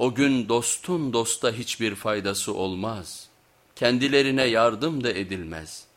O gün dostun dosta hiçbir faydası olmaz. Kendilerine yardım da edilmez.''